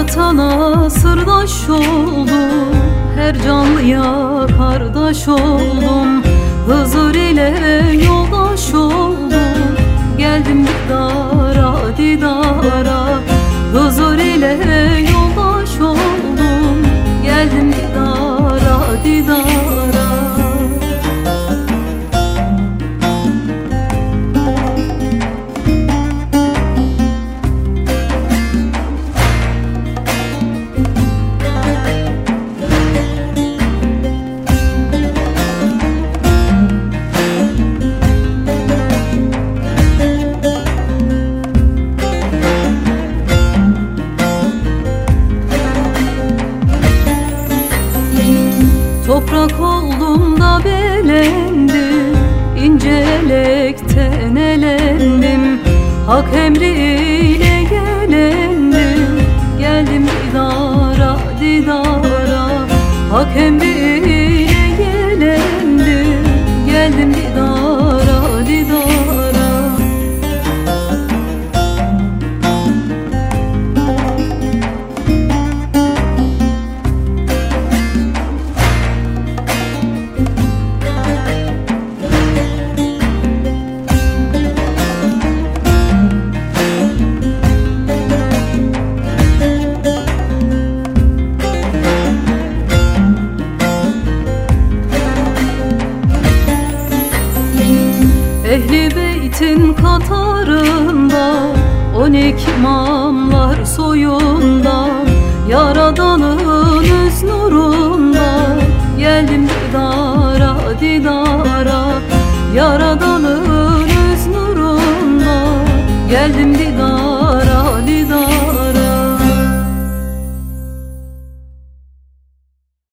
Yaratana sırdaş oldum. Her canlıya kardeş oldum. Hızır ile yoldaş oldum. Geldim didara Hak emriyle gelendim Geldim didara didara. Hak emriyle Ehli beytin katarında On imamlar soyunda Yaradanın öz nurunda Geldim didara didara. Yaradanın öz nurunda Geldim didara